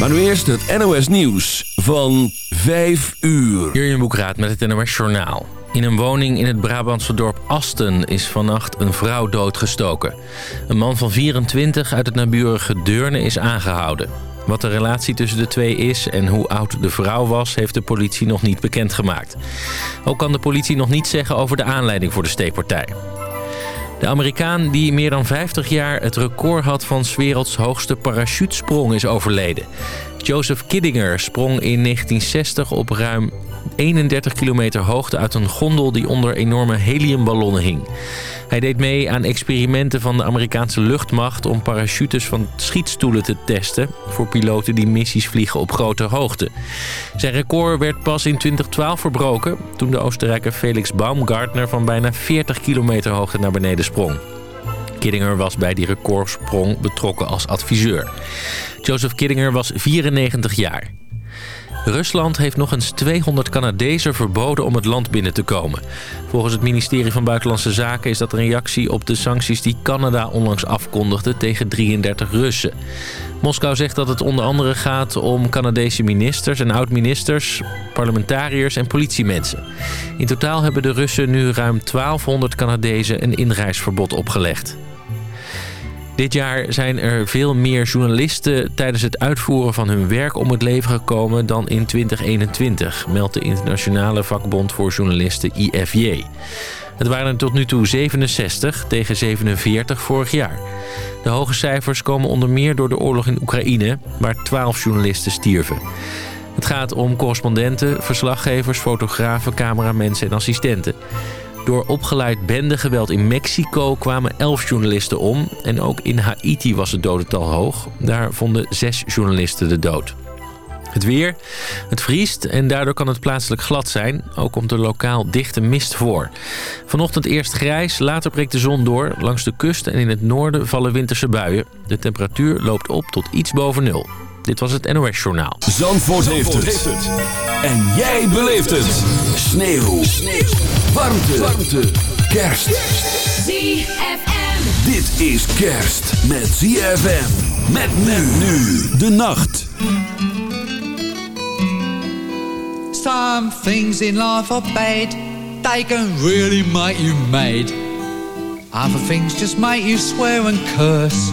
Maar nu eerst het NOS Nieuws van 5 uur. Jurjen Boekraat met het NOS Journaal. In een woning in het Brabantse dorp Asten is vannacht een vrouw doodgestoken. Een man van 24 uit het naburige Deurne is aangehouden. Wat de relatie tussen de twee is en hoe oud de vrouw was... heeft de politie nog niet bekendgemaakt. Ook kan de politie nog niet zeggen over de aanleiding voor de steekpartij. De Amerikaan die meer dan 50 jaar het record had van 's werelds hoogste parachutesprong is overleden. Joseph Kiddinger sprong in 1960 op ruim 31 kilometer hoogte uit een gondel die onder enorme heliumballonnen hing. Hij deed mee aan experimenten van de Amerikaanse luchtmacht om parachutes van schietstoelen te testen voor piloten die missies vliegen op grote hoogte. Zijn record werd pas in 2012 verbroken toen de Oostenrijker Felix Baumgartner van bijna 40 kilometer hoogte naar beneden sprong. Kiddinger was bij die recordsprong betrokken als adviseur. Joseph Kiddinger was 94 jaar. Rusland heeft nog eens 200 Canadezen verboden om het land binnen te komen. Volgens het ministerie van Buitenlandse Zaken is dat een reactie op de sancties die Canada onlangs afkondigde tegen 33 Russen. Moskou zegt dat het onder andere gaat om Canadese ministers en oud-ministers, parlementariërs en politiemensen. In totaal hebben de Russen nu ruim 1200 Canadezen een inreisverbod opgelegd. Dit jaar zijn er veel meer journalisten tijdens het uitvoeren van hun werk om het leven gekomen dan in 2021, meldt de internationale vakbond voor journalisten IFJ. Het waren er tot nu toe 67 tegen 47 vorig jaar. De hoge cijfers komen onder meer door de oorlog in Oekraïne, waar 12 journalisten stierven. Het gaat om correspondenten, verslaggevers, fotografen, cameramensen en assistenten. Door opgeleid bendegeweld in Mexico kwamen elf journalisten om. En ook in Haiti was het dodental hoog. Daar vonden zes journalisten de dood. Het weer. Het vriest en daardoor kan het plaatselijk glad zijn. Ook komt er lokaal dichte mist voor. Vanochtend eerst grijs, later breekt de zon door. Langs de kust en in het noorden vallen winterse buien. De temperatuur loopt op tot iets boven nul. Dit was het NOS Journaal. Zandvoort, heeft, het. En jij beleeft het. Sneeuw. Sneeuw. Warmte. Warmte. Kerst. ZFM. Dit is kerst met ZFM. Met men nu de nacht. Some things in life are bad. They can really make you mad. Other things just make you swear and curse.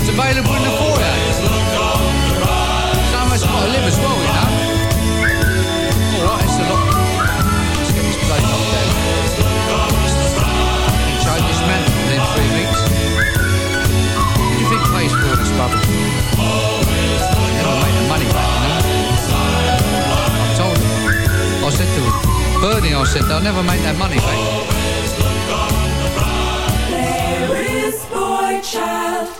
what's available in the foyer. Someone's got to live as well, you know. All right, it's a lot. Within three weeks. The money back, you know. I told him. I said to him, Bernie, I said, they'll never make that money back. There is boy child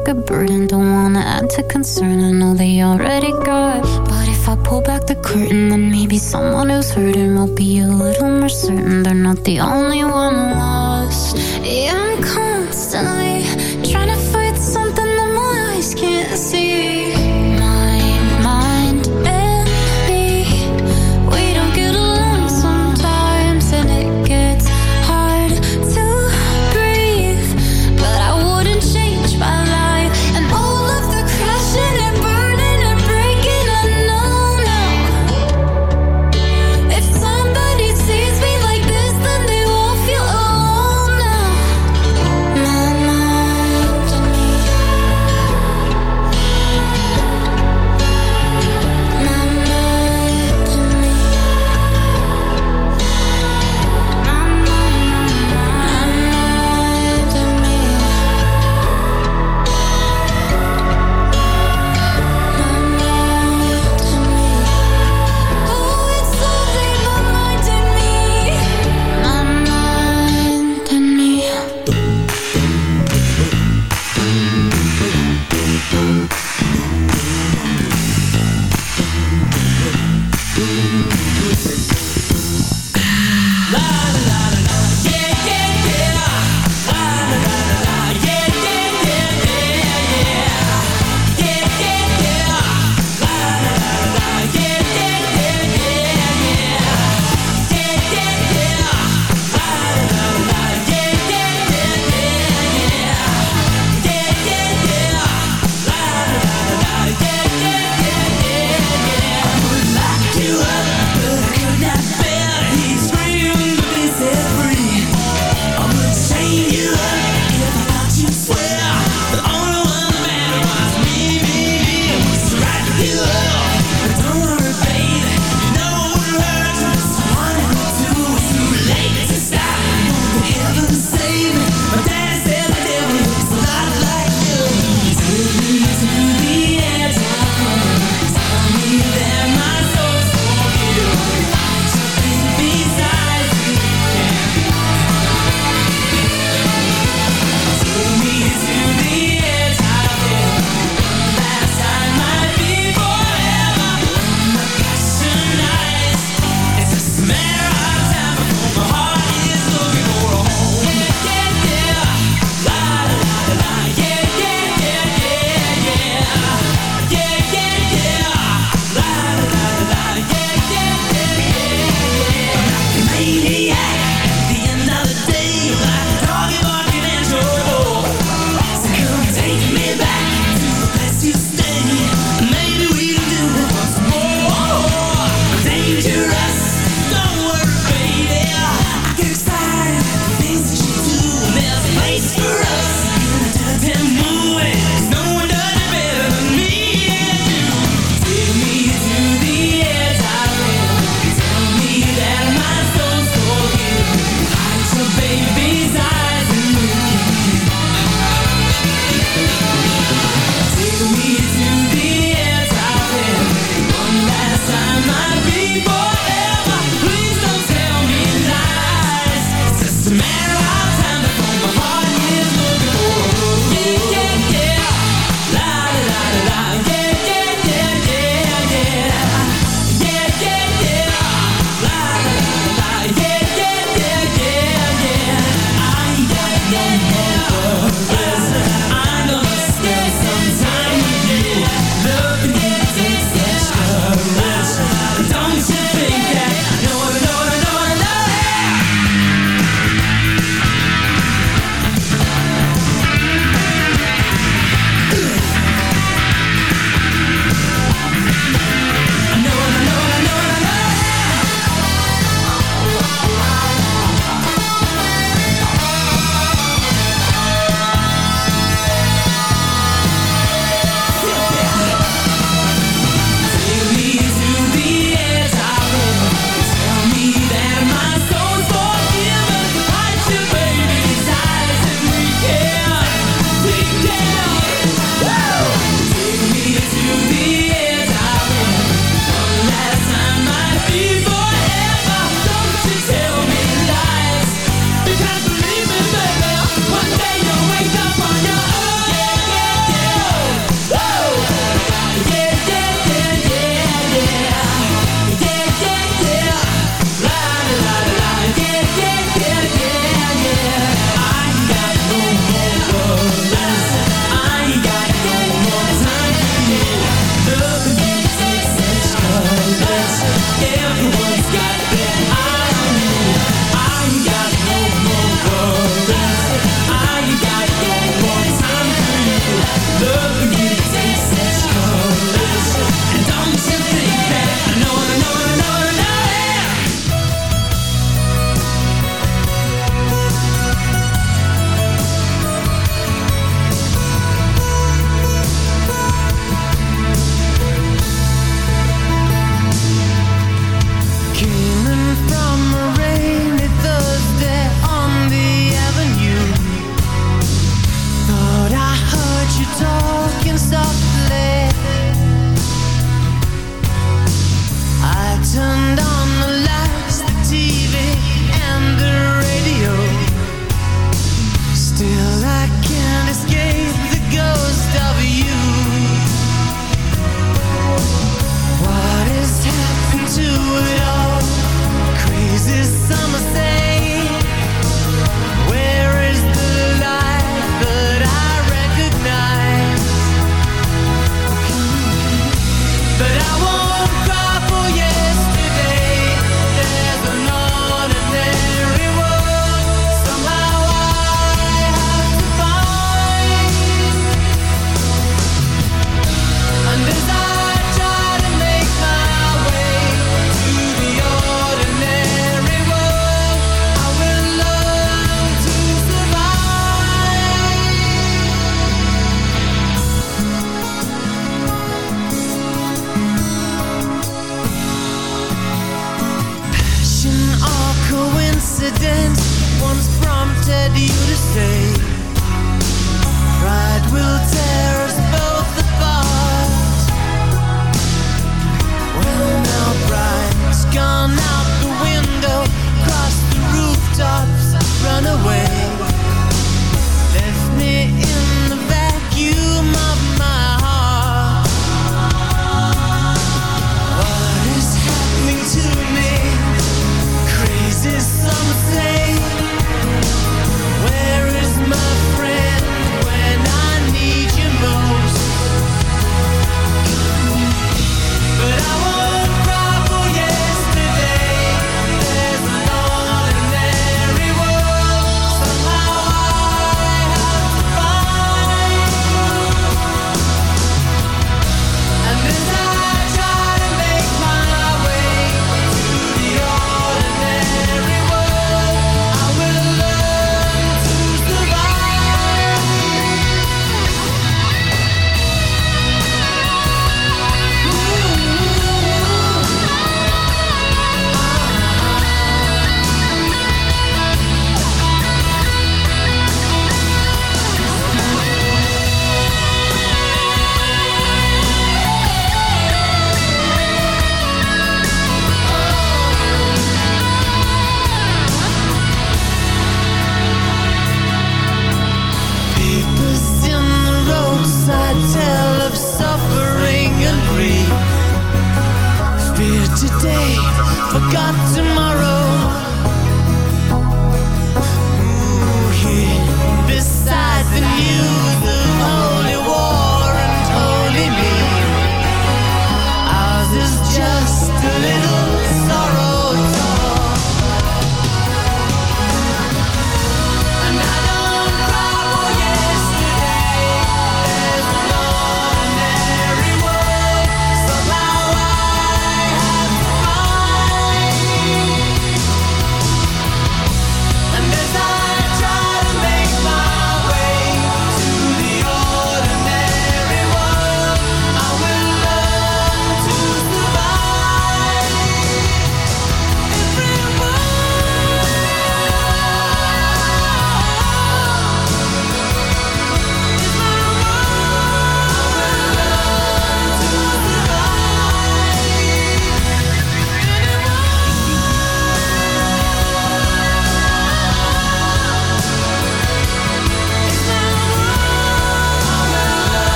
like a burden. Don't wanna add to concern. I know they already got. But if I pull back the curtain, then maybe someone who's hurting will be a little more certain. They're not the only one lost. Yeah, I'm constantly trying to fight something that my eyes can't see.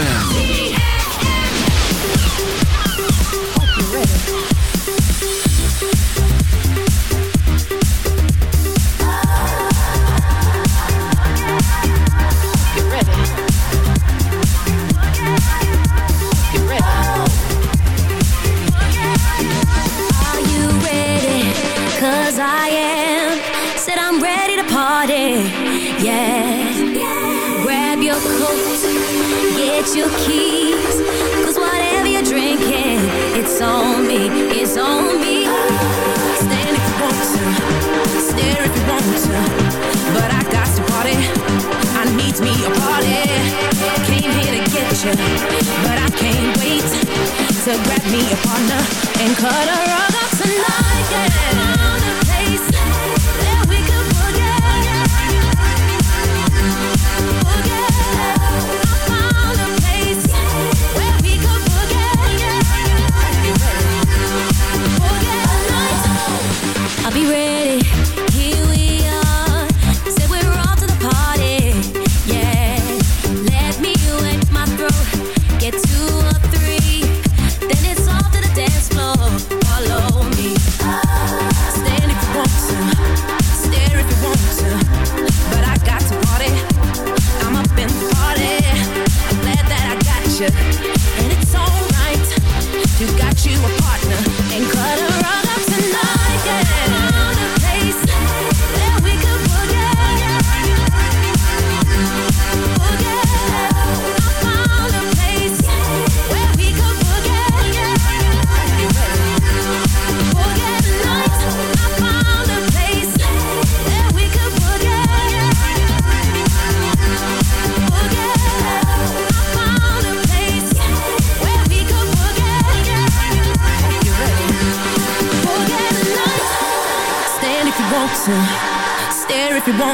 ZFM.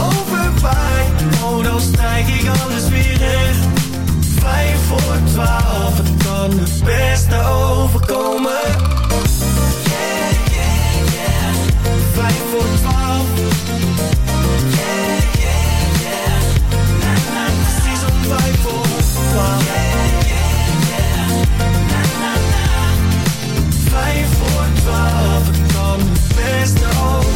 overwaait Oh, dan strijk ik alles weer recht. Vijf voor twaalf Het kan het beste overkomen. Yeah, yeah, Vijf voor twaalf. Yeah, yeah, yeah. Na, na, vijf voor twaalf. Yeah, yeah, Na, na, Vijf voor Het kan het beste overkomen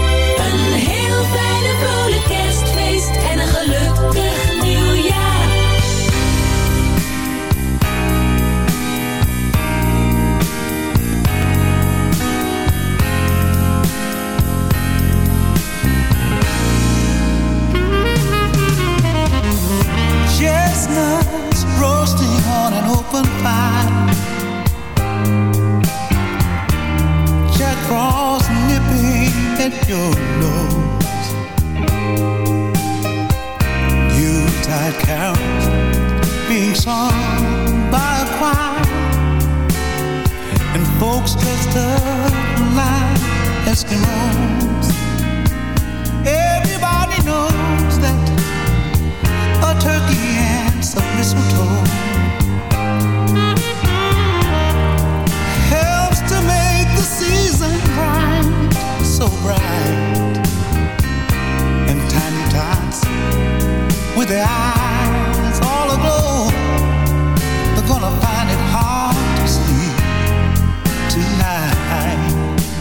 tonight.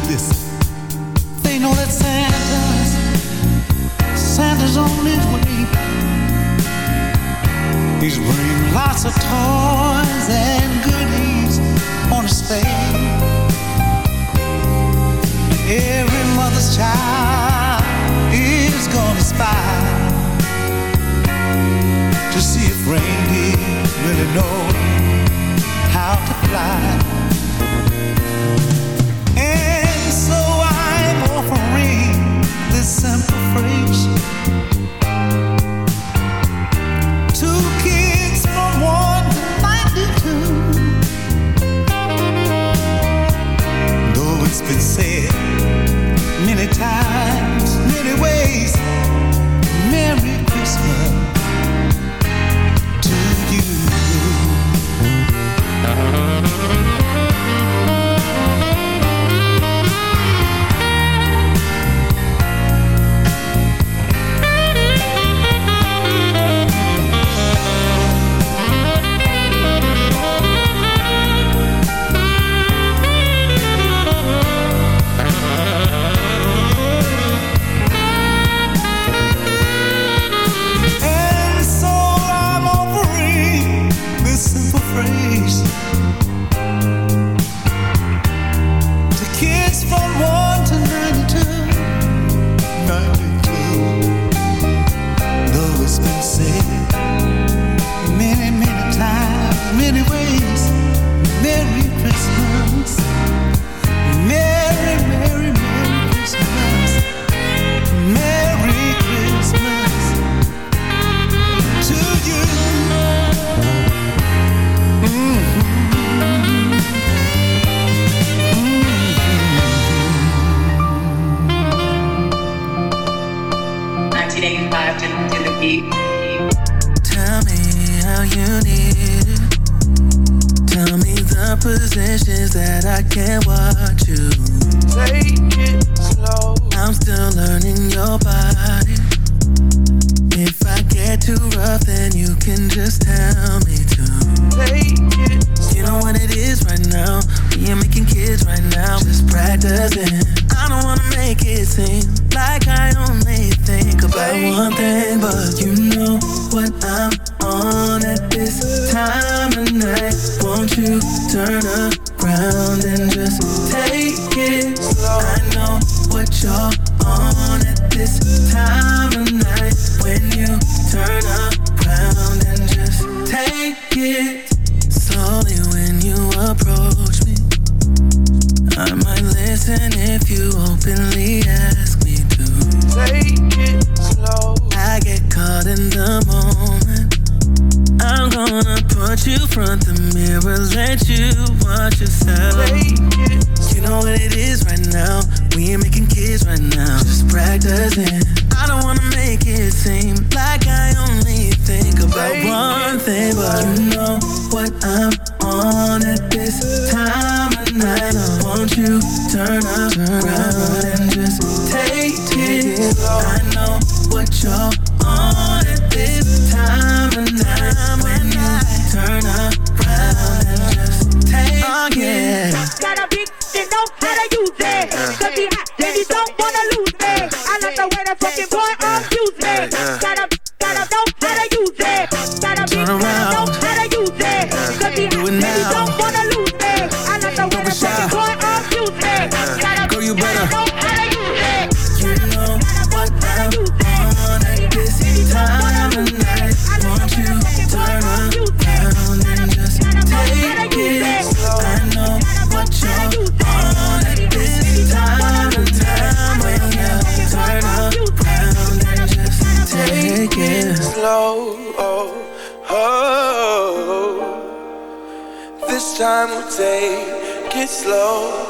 Listen, they know that Santa's Santa's on his way. He's bringing lots of toys and goodies on his sleigh. Every mother's child is gonna spy to see if reindeer really know how to fly. Positions that I can't slow.